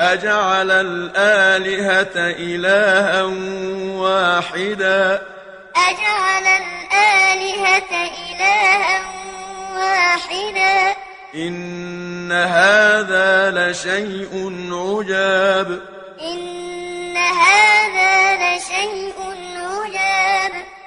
أجعل الآلهة إلها واحدا. أجعل الآلهة إلها واحدا. إن هذا لشيء عجاب. إن